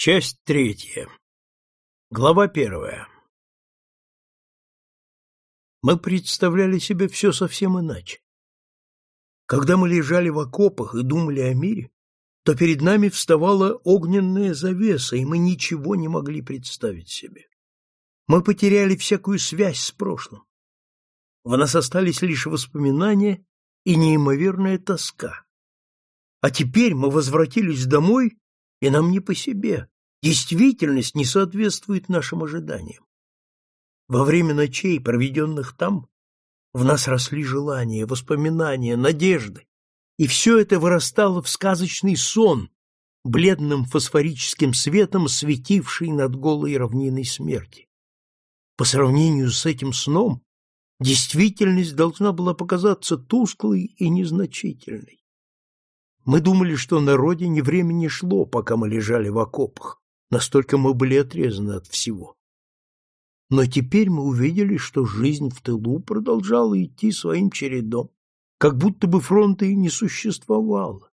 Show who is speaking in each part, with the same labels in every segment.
Speaker 1: Часть третья. Глава первая. Мы представляли себе все совсем иначе. Когда мы лежали в окопах и думали о мире, то перед нами вставала огненная завеса, и мы ничего не могли представить себе. Мы потеряли всякую связь с прошлым. В нас остались лишь воспоминания и неимоверная тоска. А теперь мы возвратились домой, и нам не по себе. Действительность не соответствует нашим ожиданиям. Во время ночей, проведенных там, в нас росли желания, воспоминания, надежды, и все это вырастало в сказочный сон, бледным фосфорическим светом светивший над голой равниной смерти. По сравнению с этим сном, действительность должна была показаться тусклой и незначительной. Мы думали, что на родине время не шло, пока мы лежали в окопах, настолько мы были отрезаны от всего. Но теперь мы увидели, что жизнь в тылу продолжала идти своим чередом, как будто бы фронта и не существовало.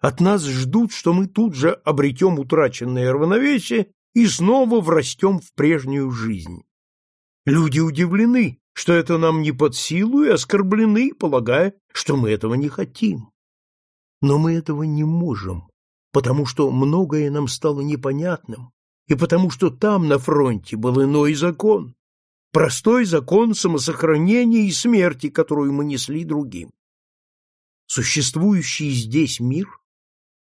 Speaker 1: От нас ждут, что мы тут же обретем утраченное равновесие и снова врастем в прежнюю жизнь. Люди удивлены, что это нам не под силу, и оскорблены, полагая, что мы этого не хотим. Но мы этого не можем, потому что многое нам стало непонятным, и потому что там, на фронте, был иной закон, простой закон самосохранения и смерти, которую мы несли другим. Существующий здесь мир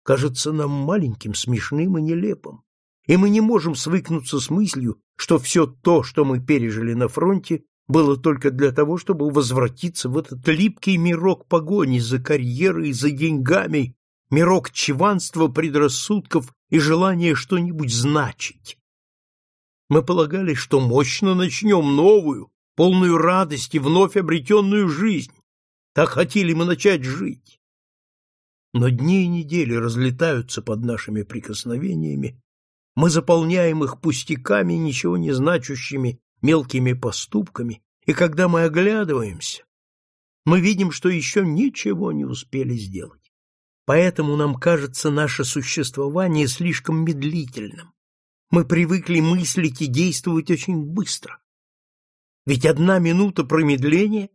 Speaker 1: кажется нам маленьким, смешным и нелепым, и мы не можем свыкнуться с мыслью, что все то, что мы пережили на фронте, было только для того, чтобы возвратиться в этот липкий мирок погони за карьерой, за деньгами, мирок чванства, предрассудков и желания что-нибудь значить. Мы полагали, что мощно начнем новую, полную радости, вновь обретенную жизнь. Так хотели мы начать жить. Но дни и недели разлетаются под нашими прикосновениями, мы заполняем их пустяками, ничего не значащими мелкими поступками, и когда мы оглядываемся, мы видим, что еще ничего не успели сделать. Поэтому нам кажется наше существование слишком медлительным. Мы привыкли мыслить и действовать очень быстро. Ведь одна минута промедления,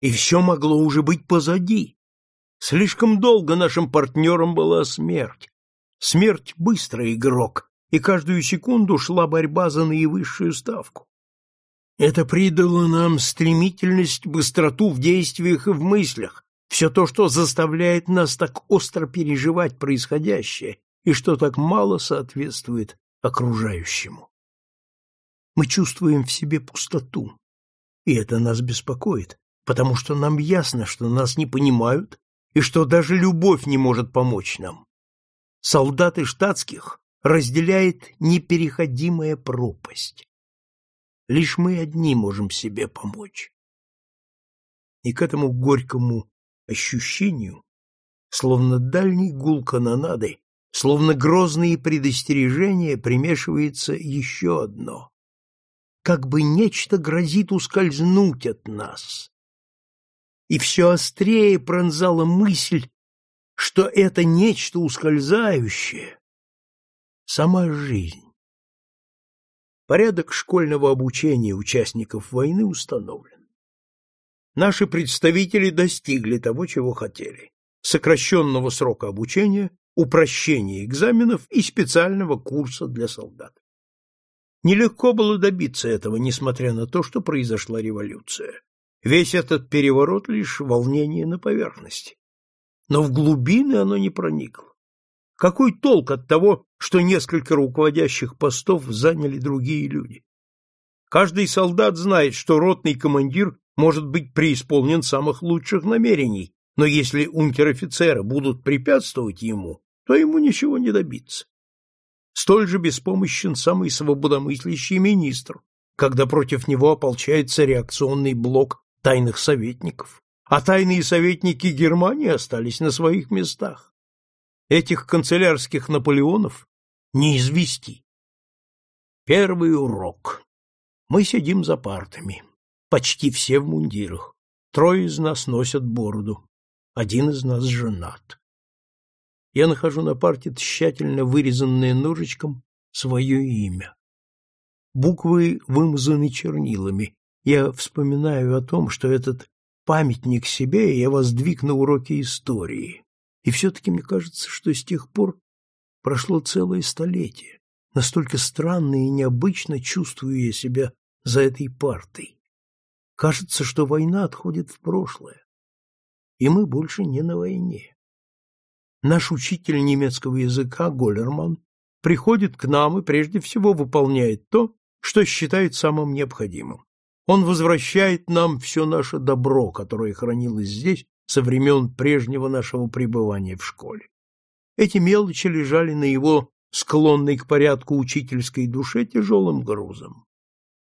Speaker 1: и все могло уже быть позади. Слишком долго нашим партнером была смерть. Смерть — быстрый игрок, и каждую секунду шла борьба за наивысшую ставку. Это придало нам стремительность, быстроту в действиях и в мыслях, все то, что заставляет нас так остро переживать происходящее и что так мало соответствует окружающему. Мы чувствуем в себе пустоту, и это нас беспокоит, потому что нам ясно, что нас не понимают и что даже любовь не может помочь нам. Солдаты штатских разделяет непереходимая пропасть. Лишь мы одни можем себе помочь. И к этому горькому ощущению, словно дальний гул канонады, словно грозные предостережения, примешивается еще одно. Как бы нечто грозит ускользнуть от нас. И все острее пронзала мысль, что это нечто ускользающее сама жизнь. Порядок школьного обучения участников войны установлен. Наши представители достигли того, чего хотели – сокращенного срока обучения, упрощения экзаменов и специального курса для солдат. Нелегко было добиться этого, несмотря на то, что произошла революция. Весь этот переворот – лишь волнение на поверхности. Но в глубины оно не проникло. Какой толк от того, что несколько руководящих постов заняли другие люди? Каждый солдат знает, что ротный командир может быть преисполнен самых лучших намерений, но если унтер-офицеры будут препятствовать ему, то ему ничего не добиться. Столь же беспомощен самый свободомыслящий министр, когда против него ополчается реакционный блок тайных советников, а тайные советники Германии остались на своих местах. Этих канцелярских Наполеонов не извести. Первый урок. Мы сидим за партами. Почти все в мундирах. Трое из нас носят бороду. Один из нас женат. я нахожу на парте тщательно вырезанное ножичком свое имя. Буквы вымазаны чернилами. Я вспоминаю о том, что этот памятник себе я воздвиг на уроке истории. И все-таки мне кажется, что с тех пор прошло целое столетие. Настолько странно и необычно чувствую я себя за этой партой. Кажется, что война отходит в прошлое, и мы больше не на войне. Наш учитель немецкого языка Голлерман приходит к нам и прежде всего выполняет то, что считает самым необходимым. Он возвращает нам все наше добро, которое хранилось здесь со времен прежнего нашего пребывания в школе. Эти мелочи лежали на его склонной к порядку учительской душе тяжелым грузом.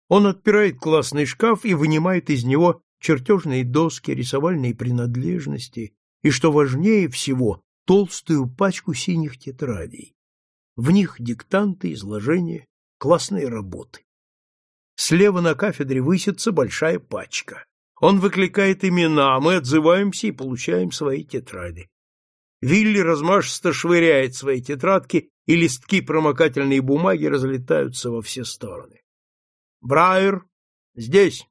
Speaker 1: Он отпирает классный шкаф и вынимает из него чертежные доски, рисовальные принадлежности и, что важнее всего, толстую пачку синих тетрадей. В них диктанты, изложения, классные работы. Слева на кафедре высится большая пачка. Он выкликает имена, мы отзываемся и получаем свои тетради. Вилли размашисто швыряет свои тетрадки, и листки промокательной бумаги разлетаются во все стороны. Брайер здесь.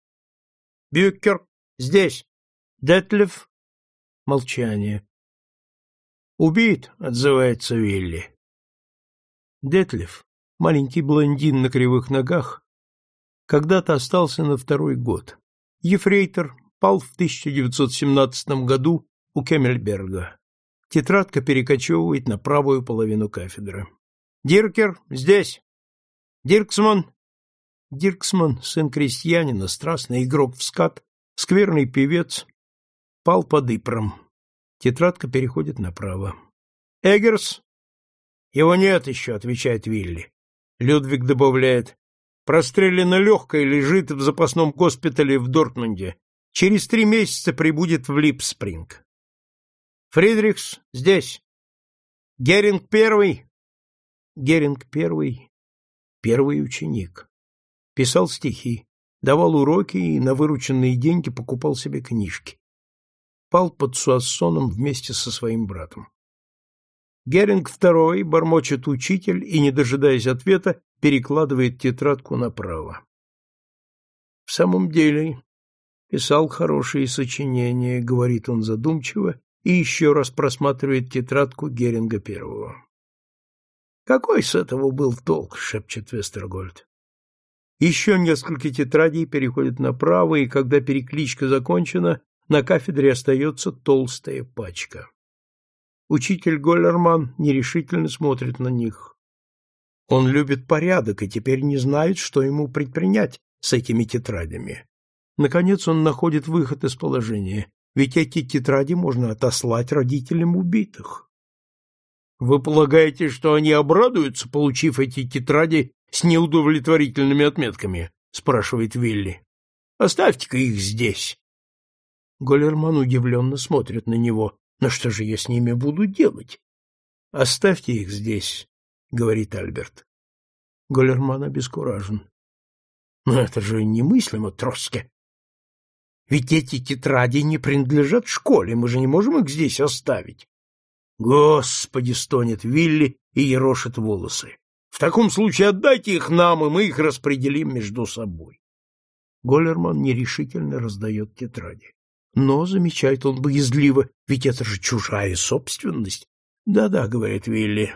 Speaker 1: Бюкер здесь. Детлев молчание. Убит, отзывается Вилли. Детлев, маленький блондин на кривых ногах, когда-то остался на второй год. Ефрейтор пал в 1917 году у Кеммельберга. Тетрадка перекочевывает на правую половину кафедры. Диркер здесь. Дирксман. Дирксман, сын крестьянина, страстный игрок в скат, скверный певец, пал под Ипром. Тетрадка переходит направо. Эггерс? Его нет еще, отвечает Вилли. Людвиг добавляет. Прострелено легкое, лежит в запасном госпитале в Дортмунде. Через три месяца прибудет в Липспринг. Фридрихс здесь. Геринг первый. Геринг первый. Первый ученик. Писал стихи, давал уроки и на вырученные деньги покупал себе книжки пал под Суассоном вместе со своим братом. Геринг второй бормочет учитель и, не дожидаясь ответа, перекладывает тетрадку направо. В самом деле, писал хорошие сочинения, говорит он задумчиво и еще раз просматривает тетрадку Геринга первого. Какой с этого был толк, шепчет Вестергольд. Еще несколько тетрадей переходят направо, и когда перекличка закончена, на кафедре остается толстая пачка. Учитель Голлерман нерешительно смотрит на них. Он любит порядок и теперь не знает, что ему предпринять с этими тетрадями. Наконец он находит выход из положения, ведь эти тетради можно отослать родителям убитых. Вы полагаете, что они обрадуются, получив эти тетради с неудовлетворительными отметками? спрашивает Вилли. Оставьте-ка их здесь. Голлерман удивленно смотрит на него. Но что же я с ними буду делать? Оставьте их здесь, говорит Альберт. Голлерман обескуражен. Но это же немыслимо, Троске. Ведь эти тетради не принадлежат школе, мы же не можем их здесь оставить. Господи, стонет Вилли и ерошит волосы. В таком случае отдайте их нам, и мы их распределим между собой. Голлерман нерешительно раздает тетради. Но, замечает он боязливо, ведь это же чужая собственность. Да-да, говорит Вилли,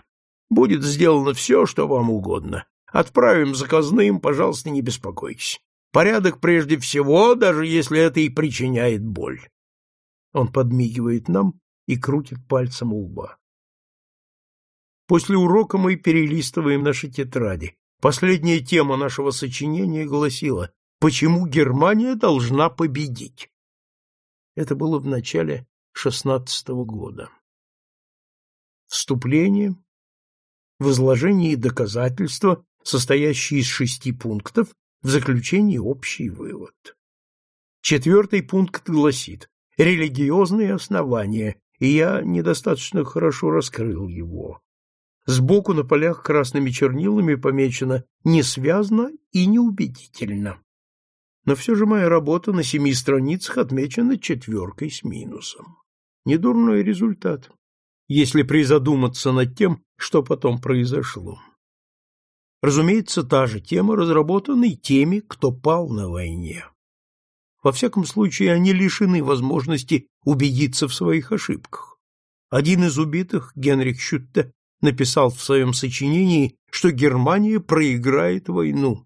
Speaker 1: будет сделано все, что вам угодно. Отправим заказным, пожалуйста, не беспокойтесь. Порядок прежде всего, даже если это и причиняет боль. Он подмигивает нам и крутит пальцем у лба. После урока мы перелистываем наши тетради. Последняя тема нашего сочинения гласила «Почему Германия должна победить?». Это было в начале шестнадцатого года. Вступление, возложение и доказательства, состоящие из шести пунктов, в заключении общий вывод. Четвертый пункт гласит «религиозные основания», и я недостаточно хорошо раскрыл его. Сбоку на полях красными чернилами помечено «несвязно и неубедительно» но все же моя работа на семи страницах отмечена четверкой с минусом. Недурной результат. Если призадуматься над тем, что потом произошло. Разумеется, та же тема разработана и теми, кто пал на войне. Во всяком случае, они лишены возможности убедиться в своих ошибках. Один из убитых, Генрих Шютте, написал в своем сочинении, что Германия проиграет войну.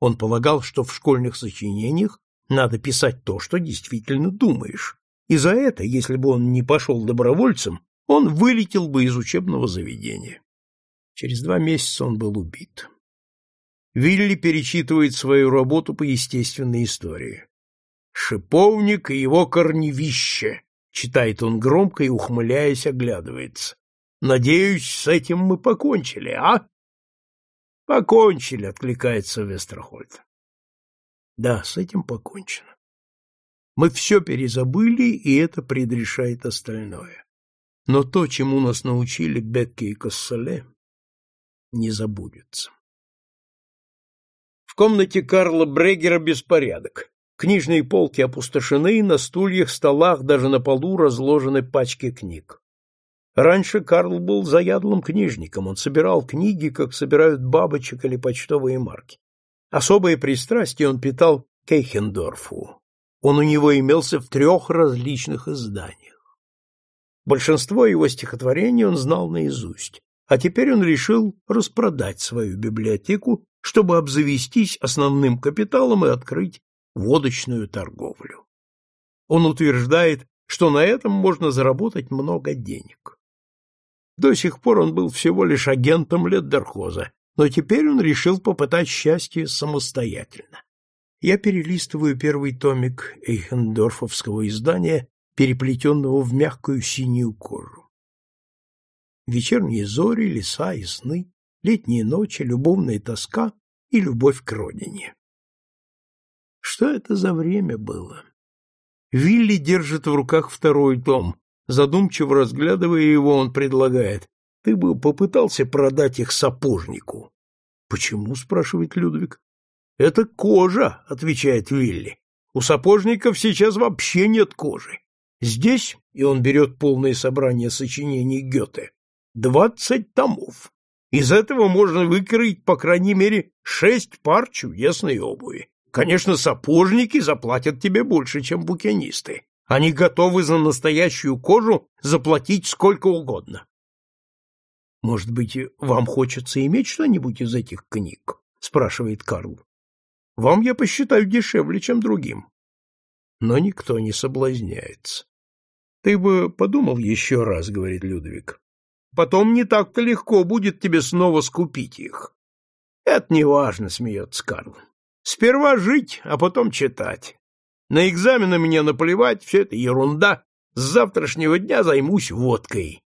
Speaker 1: Он полагал, что в школьных сочинениях надо писать то, что действительно думаешь. И за это, если бы он не пошел добровольцем, он вылетел бы из учебного заведения. Через два месяца он был убит. Вилли перечитывает свою работу по естественной истории. «Шиповник и его корневище», — читает он громко и, ухмыляясь, оглядывается. «Надеюсь, с этим мы покончили, а?» «Покончили», — откликается Вестерхольд. «Да, с этим покончено. Мы все перезабыли, и это предрешает остальное. Но то, чему нас научили Бекке и Кассале, не забудется. В комнате Карла Брегера беспорядок. Книжные полки опустошены, на стульях, столах, даже на полу разложены пачки книг. Раньше Карл был заядлым книжником, он собирал книги, как собирают бабочек или почтовые марки. Особое пристрастие он питал к Эйхендорфу. Он у него имелся в трех различных изданиях. Большинство его стихотворений он знал наизусть, а теперь он решил распродать свою библиотеку, чтобы обзавестись основным капиталом и открыть водочную торговлю. Он утверждает, что на этом можно заработать много денег. До сих пор он был всего лишь агентом Леддерхоза, но теперь он решил попытать счастье самостоятельно. Я перелистываю первый томик Эйхендорфовского издания, переплетенного в мягкую синюю кожу. Вечерние зори, леса и сны, летние ночи, любовная тоска и любовь к родине. Что это за время было? Вилли держит в руках второй том. Задумчиво разглядывая его, он предлагает. Ты бы попытался продать их сапожнику. Почему? спрашивает Людвиг. Это кожа, отвечает Вилли. У сапожников сейчас вообще нет кожи. Здесь, и он берет полное собрание сочинений Гёте, двадцать томов. Из этого можно выкроить, по крайней мере, шесть пар чудесной обуви. Конечно, сапожники заплатят тебе больше, чем букинисты. Они готовы за настоящую кожу заплатить сколько угодно. Может быть, вам хочется иметь что-нибудь из этих книг? спрашивает Карл. Вам я посчитаю дешевле, чем другим. Но никто не соблазняется. Ты бы подумал еще раз, говорит Людвиг. Потом не так-то легко будет тебе снова скупить их. Это не важно, смеется Карл. Сперва жить, а потом читать. На экзамены мне наплевать, все это ерунда. С завтрашнего дня займусь водкой.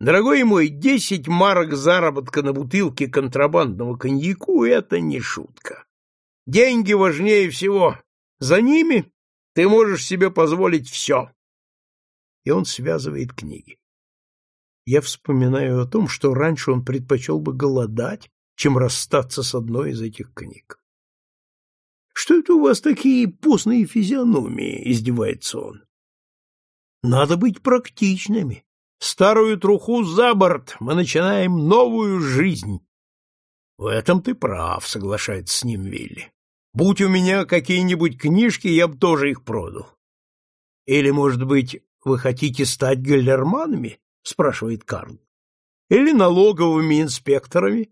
Speaker 1: Дорогой мой, десять марок заработка на бутылке контрабандного коньяку — это не шутка. Деньги важнее всего. За ними ты можешь себе позволить все. И он связывает книги. Я вспоминаю о том, что раньше он предпочел бы голодать, чем расстаться с одной из этих книг. Что это у вас такие постные физиономии? издевается он. Надо быть практичными. Старую труху за борт, мы начинаем новую жизнь. В этом ты прав, соглашается с ним Вилли. Будь у меня какие-нибудь книжки, я бы тоже их продал. Или, может быть, вы хотите стать галлерманами? спрашивает Карл. Или налоговыми инспекторами?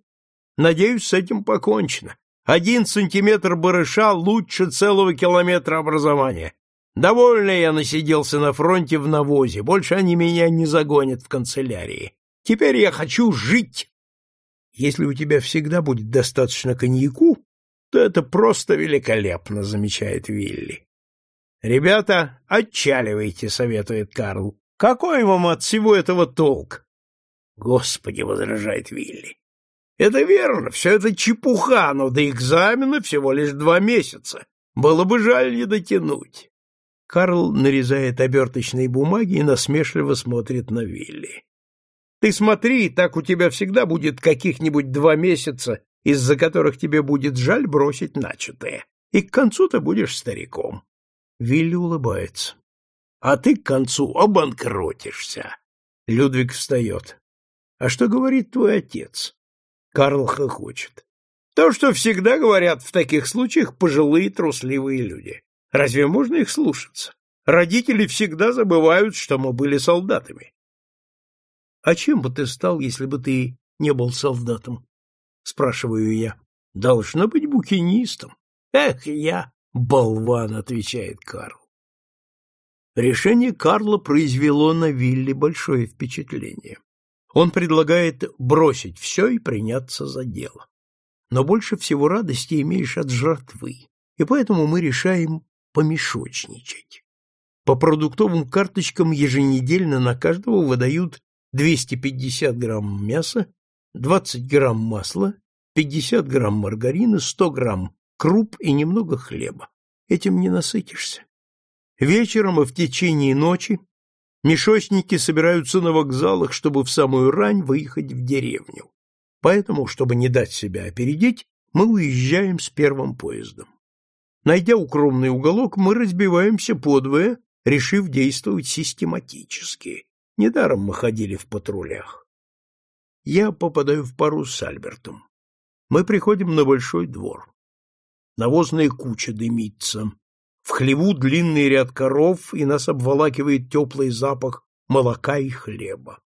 Speaker 1: Надеюсь, с этим покончено. Один сантиметр барыша лучше целого километра образования. Довольно я насиделся на фронте в навозе, больше они меня не загонят в канцелярии. Теперь я хочу жить. Если у тебя всегда будет достаточно коньяку, то это просто великолепно, замечает Вилли. Ребята, отчаливайте, советует Карл. Какой вам от всего этого толк? Господи, возражает Вилли. Это верно, все это чепуха, но до экзамена всего лишь два месяца. Было бы жаль не дотянуть. Карл нарезает оберточные бумаги и насмешливо смотрит на Вилли. Ты смотри, так у тебя всегда будет каких-нибудь два месяца, из-за которых тебе будет жаль бросить начатое. И к концу ты будешь стариком. Вилли улыбается. А ты к концу обанкротишься. Людвиг встает. А что говорит твой отец? Карл хохочет. То, что всегда говорят в таких случаях пожилые трусливые люди. Разве можно их слушаться? Родители всегда забывают, что мы были солдатами. А чем бы ты стал, если бы ты не был солдатом? Спрашиваю я. Должно быть букинистом. Эх, я болван, отвечает Карл. Решение Карла произвело на Вилли большое впечатление. Он предлагает бросить все и приняться за дело. Но больше всего радости имеешь от жратвы, и поэтому мы решаем помешочничать. По продуктовым карточкам еженедельно на каждого выдают 250 грамм мяса, 20 грамм масла, 50 грамм маргарина, 100 грамм круп и немного хлеба. Этим не насытишься. Вечером и в течение ночи мешочники собираются на вокзалах, чтобы в самую рань выехать в деревню. Поэтому, чтобы не дать себя опередить, мы уезжаем с первым поездом. Найдя укромный уголок, мы разбиваемся подвое решив действовать систематически. Недаром мы ходили в патрулях. Я попадаю в пару с Альбертом. Мы приходим на большой двор. Навозная куча дымится. В хлеву длинный ряд коров, и нас обволакивает теплый запах молока и хлеба.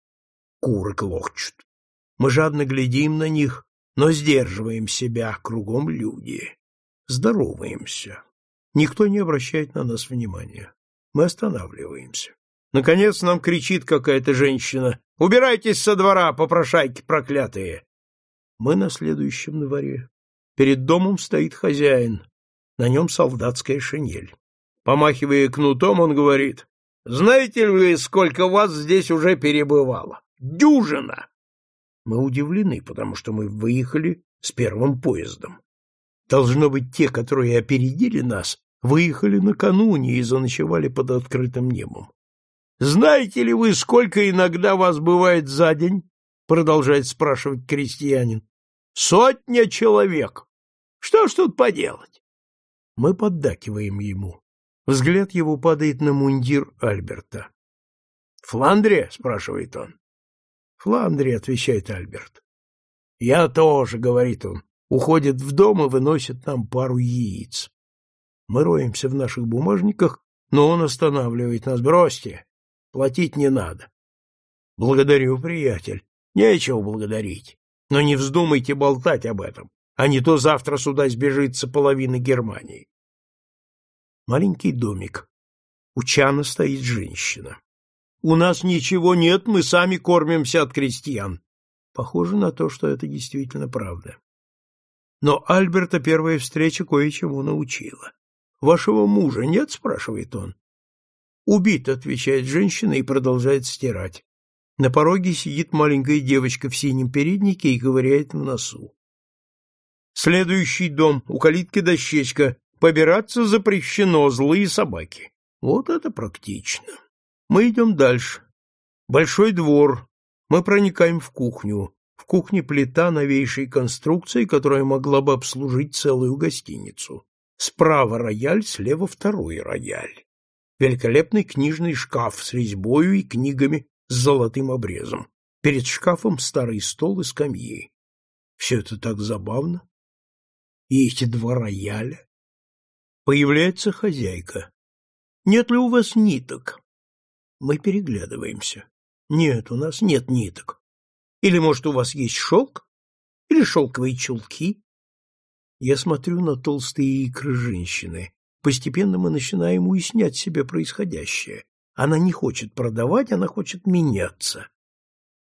Speaker 1: Куры клохчут. Мы жадно глядим на них, но сдерживаем себя, кругом люди. Здороваемся. Никто не обращает на нас внимания. Мы останавливаемся. Наконец нам кричит какая-то женщина. «Убирайтесь со двора, попрошайки проклятые!» Мы на следующем дворе. Перед домом стоит хозяин. На нем солдатская шинель. Помахивая кнутом, он говорит, «Знаете ли вы, сколько вас здесь уже перебывало? Дюжина!» Мы удивлены, потому что мы выехали с первым поездом. Должно быть, те, которые опередили нас, выехали накануне и заночевали под открытым небом. Знаете ли вы, сколько иногда вас бывает за день? продолжает спрашивать крестьянин. Сотня человек. Что ж тут поделать? Мы поддакиваем ему. Взгляд его падает на мундир Альберта. Фландрия? спрашивает он. Фландрия, отвечает Альберт. Я тоже, говорит он. Уходит в дом и выносит нам пару яиц. Мы роемся в наших бумажниках, но он останавливает нас. Бросьте, платить не надо. Благодарю, приятель. Нечего благодарить. Но не вздумайте болтать об этом, а не то завтра сюда сбежится половина Германии. Маленький домик. У чана стоит женщина. У нас ничего нет, мы сами кормимся от крестьян. Похоже на то, что это действительно правда. Но Альберта первая встреча кое-чему научила. Вашего мужа нет, спрашивает он. Убит, отвечает женщина и продолжает стирать. На пороге сидит маленькая девочка в синем переднике и ковыряет в носу. Следующий дом, у калитки дощечка. Побираться запрещено, злые собаки. Вот это практично. Мы идем дальше. Большой двор. Мы проникаем в кухню. В кухне плита новейшей конструкции, которая могла бы обслужить целую гостиницу. Справа рояль, слева второй рояль. Великолепный книжный шкаф с резьбою и книгами с золотым обрезом. Перед шкафом старый стол и скамьи. Все это так забавно. И эти два рояля. Появляется хозяйка. Нет ли у вас ниток? Мы переглядываемся. Нет, у нас нет ниток. Или, может, у вас есть шелк? Или шелковые чулки? Я смотрю на толстые икры женщины. Постепенно мы начинаем уяснять себе происходящее. Она не хочет продавать, она хочет меняться.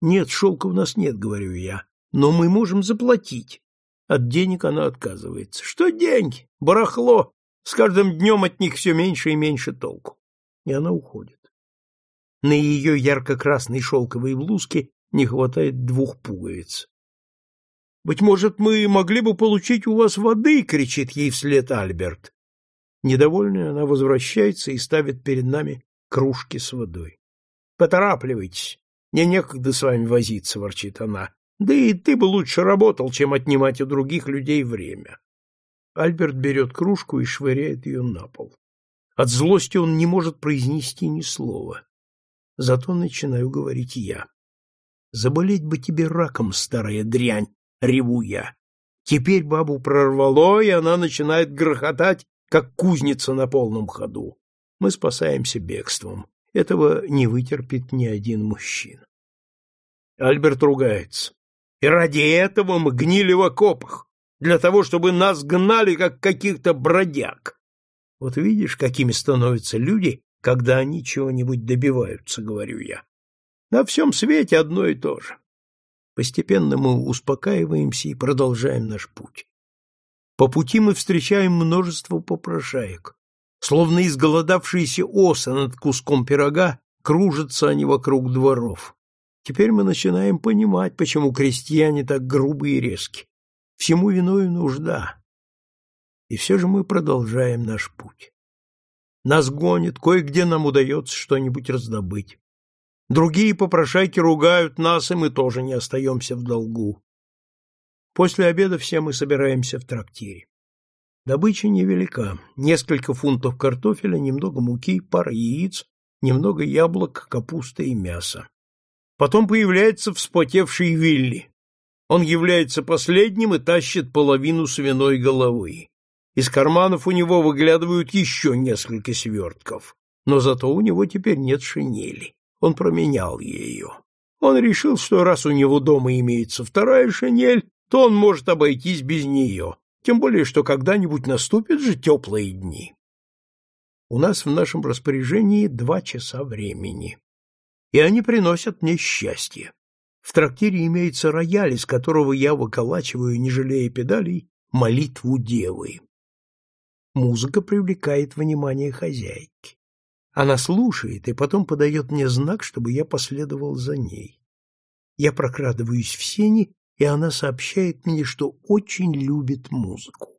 Speaker 1: Нет, шелка у нас нет, говорю я, но мы можем заплатить. От денег она отказывается. Что деньги? Барахло. С каждым днем от них все меньше и меньше толку. И она уходит. На ее ярко-красной шелковой блузке не хватает двух пуговиц. Быть может, мы могли бы получить у вас воды, кричит ей вслед Альберт. Недовольная, она возвращается и ставит перед нами кружки с водой. Поторапливайтесь, мне некогда с вами возиться, ворчит она. Да и ты бы лучше работал, чем отнимать у других людей время. Альберт берет кружку и швыряет ее на пол. От злости он не может произнести ни слова. Зато начинаю говорить я. Заболеть бы тебе раком, старая дрянь, реву я. Теперь бабу прорвало, и она начинает грохотать, как кузница на полном ходу. Мы спасаемся бегством. Этого не вытерпит ни один мужчина. Альберт ругается. И ради этого мы гнили в окопах, для того, чтобы нас гнали, как каких-то бродяг. Вот видишь, какими становятся люди, когда они чего-нибудь добиваются, говорю я. На всем свете одно и то же. Постепенно мы успокаиваемся и продолжаем наш путь. По пути мы встречаем множество попрошаек. Словно изголодавшиеся осы над куском пирога, кружатся они вокруг дворов. Теперь мы начинаем понимать, почему крестьяне так грубые и резки. Всему виною нужда. И все же мы продолжаем наш путь. Нас гонит, кое-где нам удается что-нибудь раздобыть. Другие попрошайки ругают нас, и мы тоже не остаемся в долгу. После обеда все мы собираемся в трактире. Добыча невелика. Несколько фунтов картофеля, немного муки, пара яиц, немного яблок, капусты и мяса. Потом появляется вспотевший Вилли. Он является последним и тащит половину свиной головы. Из карманов у него выглядывают еще несколько свертков, но зато у него теперь нет шинели. Он променял ее. Он решил, что раз у него дома имеется вторая шинель, то он может обойтись без нее, тем более, что когда-нибудь наступят же теплые дни. У нас в нашем распоряжении два часа времени, и они приносят мне счастье. В трактире имеется рояль, из которого я выколачиваю, не жалея педалей, молитву девы. Музыка привлекает внимание хозяйки. Она слушает и потом подает мне знак, чтобы я последовал за ней. Я прокрадываюсь в сени, и она сообщает мне, что очень любит музыку.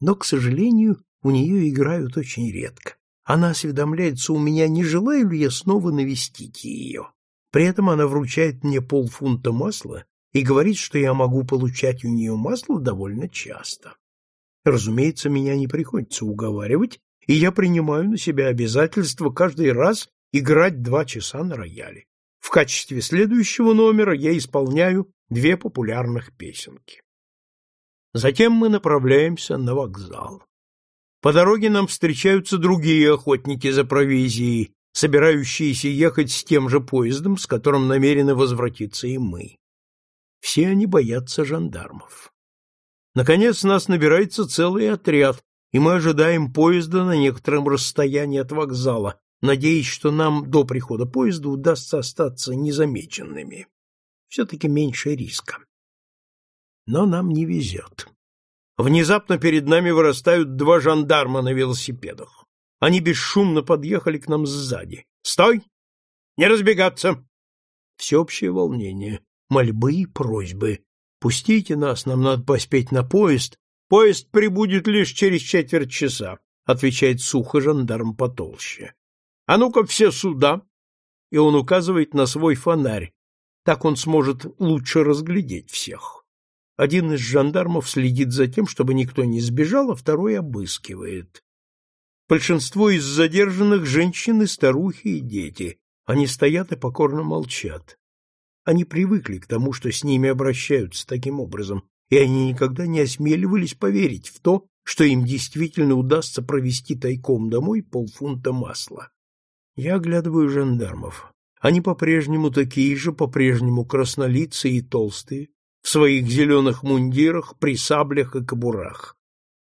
Speaker 1: Но, к сожалению, у нее играют очень редко. Она осведомляется у меня, не желаю ли я снова навестить ее. При этом она вручает мне полфунта масла и говорит, что я могу получать у нее масло довольно часто. Разумеется, меня не приходится уговаривать, и я принимаю на себя обязательство каждый раз играть два часа на рояле. В качестве следующего номера я исполняю две популярных песенки. Затем мы направляемся на вокзал. По дороге нам встречаются другие охотники за провизией, собирающиеся ехать с тем же поездом, с которым намерены возвратиться и мы. Все они боятся жандармов. Наконец нас набирается целый отряд, и мы ожидаем поезда на некотором расстоянии от вокзала, надеясь, что нам до прихода поезда удастся остаться незамеченными. Все-таки меньше риска. Но нам не везет. Внезапно перед нами вырастают два жандарма на велосипедах. Они бесшумно подъехали к нам сзади. «Стой! Не разбегаться!» Всеобщее волнение, мольбы и просьбы. Пустите нас, нам надо поспеть на поезд. Поезд прибудет лишь через четверть часа, отвечает сухо жандарм потолще. А ну-ка все сюда. И он указывает на свой фонарь. Так он сможет лучше разглядеть всех. Один из жандармов следит за тем, чтобы никто не сбежал, а второй обыскивает. Большинство из задержанных женщины, старухи и дети. Они стоят и покорно молчат. Они привыкли к тому, что с ними обращаются таким образом, и они никогда не осмеливались поверить в то, что им действительно удастся провести тайком домой полфунта масла. Я оглядываю жандармов. Они по-прежнему такие же, по-прежнему краснолицые и толстые, в своих зеленых мундирах, при саблях и кобурах.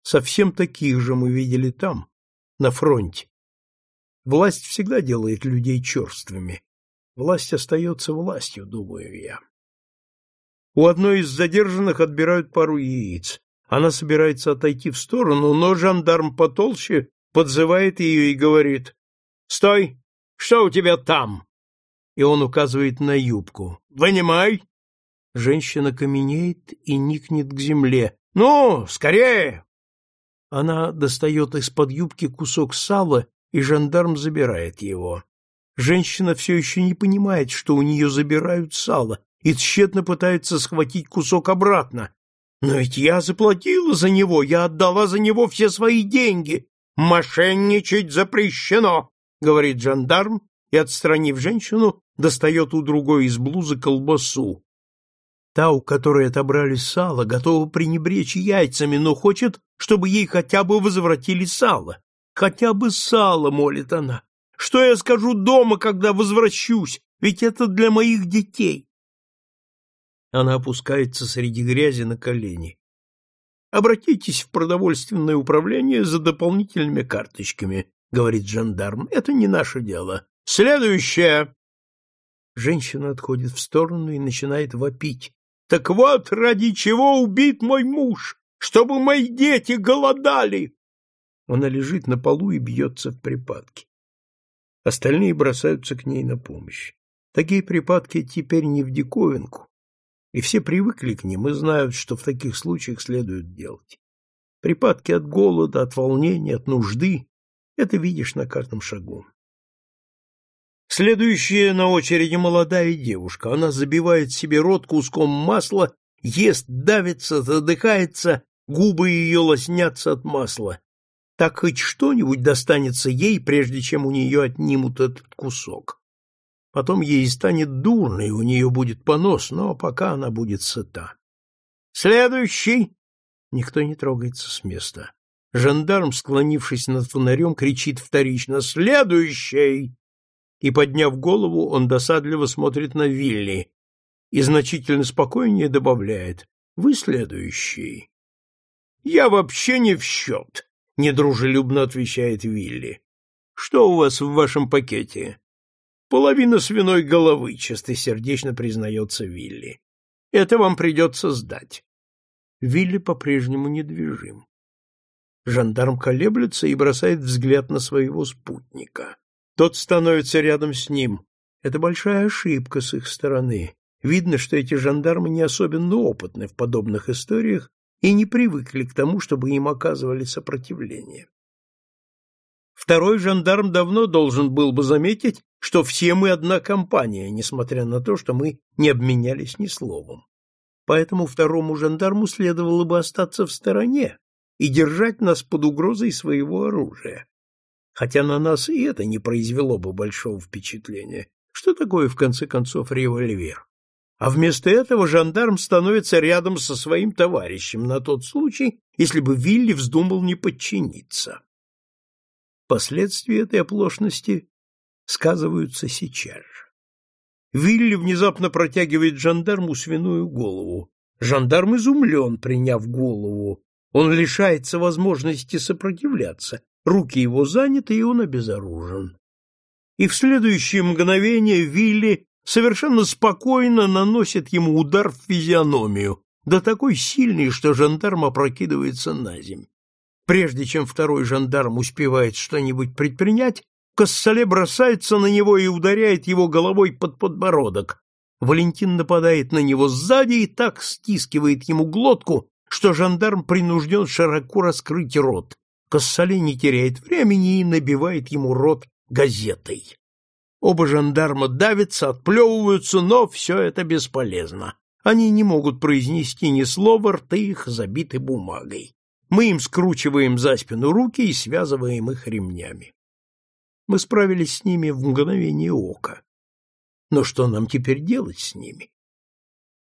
Speaker 1: Совсем таких же мы видели там, на фронте. Власть всегда делает людей черствыми, Власть остается властью, думаю я. У одной из задержанных отбирают пару яиц. Она собирается отойти в сторону, но жандарм потолще подзывает ее и говорит «Стой! Что у тебя там?» И он указывает на юбку. «Вынимай!» Женщина каменеет и никнет к земле. «Ну, скорее!» Она достает из-под юбки кусок сала, и жандарм забирает его. Женщина все еще не понимает, что у нее забирают сало, и тщетно пытается схватить кусок обратно. Но ведь я заплатила за него, я отдала за него все свои деньги. Мошенничать запрещено, говорит жандарм и, отстранив женщину, достает у другой из блузы колбасу. Та, у которой отобрали сало, готова пренебречь яйцами, но хочет, чтобы ей хотя бы возвратили сало. Хотя бы сало, молит она. Что я скажу дома, когда возвращусь? Ведь это для моих детей. Она опускается среди грязи на колени. Обратитесь в продовольственное управление за дополнительными карточками, говорит жандарм. Это не наше дело. Следующее. Женщина отходит в сторону и начинает вопить. Так вот, ради чего убит мой муж, чтобы мои дети голодали. Она лежит на полу и бьется в припадке. Остальные бросаются к ней на помощь. Такие припадки теперь не в диковинку, и все привыкли к ним и знают, что в таких случаях следует делать. Припадки от голода, от волнения, от нужды — это видишь на каждом шагу. Следующая на очереди молодая девушка. Она забивает себе рот куском масла, ест, давится, задыхается, губы ее лоснятся от масла. Так хоть что-нибудь достанется ей, прежде чем у нее отнимут этот кусок. Потом ей станет дурно, и у нее будет понос, но пока она будет сыта. «Следующий!» Никто не трогается с места. Жандарм, склонившись над фонарем, кричит вторично «Следующий!» И, подняв голову, он досадливо смотрит на Вилли и значительно спокойнее добавляет «Вы следующий». «Я вообще не в счет», — недружелюбно отвечает Вилли. «Что у вас в вашем пакете?» «Половина свиной головы», — чистосердечно признается Вилли. «Это вам придется сдать». Вилли по-прежнему недвижим. Жандарм колеблется и бросает взгляд на своего спутника. Тот становится рядом с ним. Это большая ошибка с их стороны. Видно, что эти жандармы не особенно опытны в подобных историях и не привыкли к тому, чтобы им оказывали сопротивление. Второй жандарм давно должен был бы заметить, что все мы одна компания, несмотря на то, что мы не обменялись ни словом. Поэтому второму жандарму следовало бы остаться в стороне и держать нас под угрозой своего оружия хотя на нас и это не произвело бы большого впечатления. Что такое, в конце концов, револьвер? А вместо этого жандарм становится рядом со своим товарищем на тот случай, если бы Вилли вздумал не подчиниться. Последствия этой оплошности сказываются сейчас же. Вилли внезапно протягивает жандарму свиную голову. Жандарм изумлен, приняв голову. Он лишается возможности сопротивляться, руки его заняты, и он обезоружен. И в следующее мгновение Вилли совершенно спокойно наносит ему удар в физиономию, да такой сильный, что жандарм опрокидывается на земь. Прежде чем второй жандарм успевает что-нибудь предпринять, Кассале бросается на него и ударяет его головой под подбородок. Валентин нападает на него сзади и так стискивает ему глотку, что жандарм принужден широко раскрыть рот. Кассале не теряет времени и набивает ему рот газетой. Оба жандарма давятся, отплевываются, но все это бесполезно. Они не могут произнести ни слова, рты их забиты бумагой. Мы им скручиваем за спину руки и связываем их ремнями. Мы справились с ними в мгновение ока. Но что нам теперь делать с ними?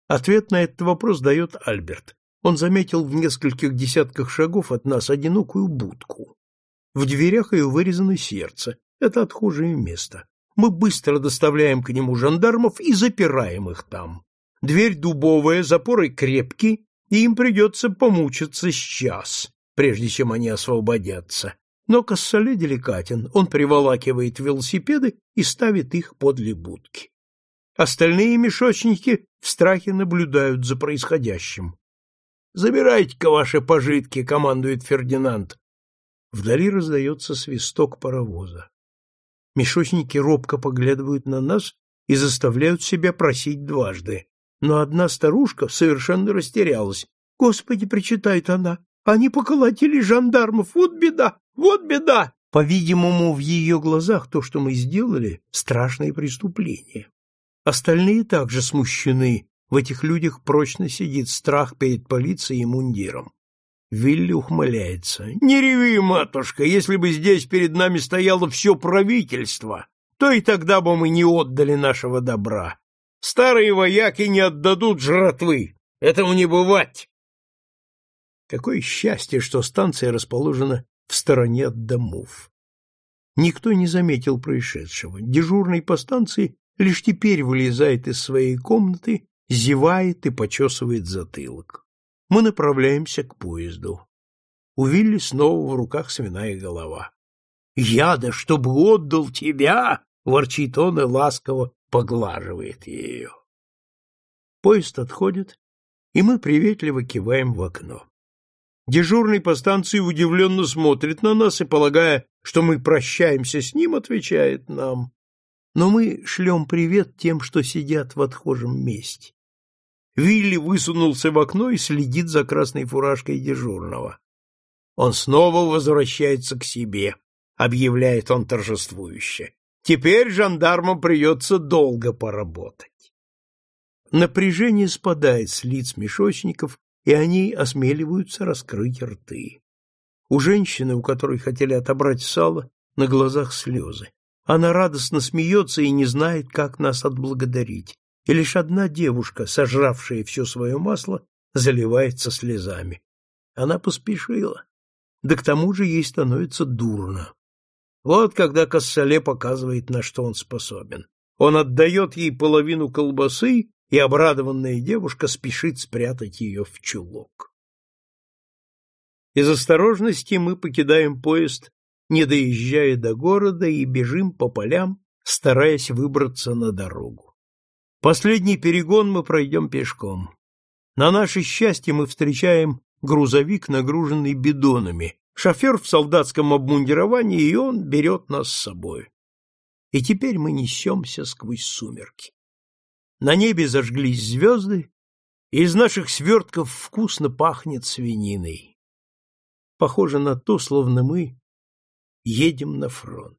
Speaker 1: Ответ на этот вопрос дает Альберт он заметил в нескольких десятках шагов от нас одинокую будку. В дверях ее вырезано сердце. Это отхожее место. Мы быстро доставляем к нему жандармов и запираем их там. Дверь дубовая, запоры крепкие, и им придется помучиться с час, прежде чем они освободятся. Но Кассале деликатен, он приволакивает велосипеды и ставит их подле будки. Остальные мешочники в страхе наблюдают за происходящим. Забирайте-ка ваши пожитки, командует Фердинанд. Вдали раздается свисток паровоза. Мешочники робко поглядывают на нас и заставляют себя просить дважды. Но одна старушка совершенно растерялась. Господи, причитает она, они поколотили жандармов, вот беда, вот беда. По-видимому, в ее глазах то, что мы сделали, страшное преступление. Остальные также смущены в этих людях прочно сидит страх перед полицией и мундиром. Вилли ухмыляется. «Не реви, матушка, если бы здесь перед нами стояло все правительство, то и тогда бы мы не отдали нашего добра. Старые вояки не отдадут жратвы. Этому не бывать. Какое счастье, что станция расположена в стороне от домов. Никто не заметил происшедшего. Дежурный по станции лишь теперь вылезает из своей комнаты, зевает и почесывает затылок. Мы направляемся к поезду. У Вилли снова в руках свиная голова. «Я да чтобы отдал тебя!» — ворчит он и ласково поглаживает ее. Поезд отходит, и мы приветливо киваем в окно. Дежурный по станции удивленно смотрит на нас и, полагая, что мы прощаемся с ним, отвечает нам. Но мы шлем привет тем, что сидят в отхожем месте. Вилли высунулся в окно и следит за красной фуражкой дежурного. Он снова возвращается к себе, объявляет он торжествующе. Теперь жандармам придется долго поработать. Напряжение спадает с лиц мешочников, и они осмеливаются раскрыть рты. У женщины, у которой хотели отобрать сало, на глазах слезы. Она радостно смеется и не знает, как нас отблагодарить. И лишь одна девушка, сожравшая все свое масло, заливается слезами. Она поспешила. Да к тому же ей становится дурно. Вот когда Кассале показывает, на что он способен. Он отдает ей половину колбасы, и обрадованная девушка спешит спрятать ее в чулок. Из осторожности мы покидаем поезд, не доезжая до города, и бежим по полям, стараясь выбраться на дорогу. Последний перегон мы пройдем пешком. На наше счастье мы встречаем грузовик, нагруженный бидонами, Шофер в солдатском обмундировании, и он берет нас с собой. И теперь мы несемся сквозь сумерки. На небе зажглись звезды, и из наших свертков вкусно пахнет свининой. Похоже на то, словно мы едем на фронт.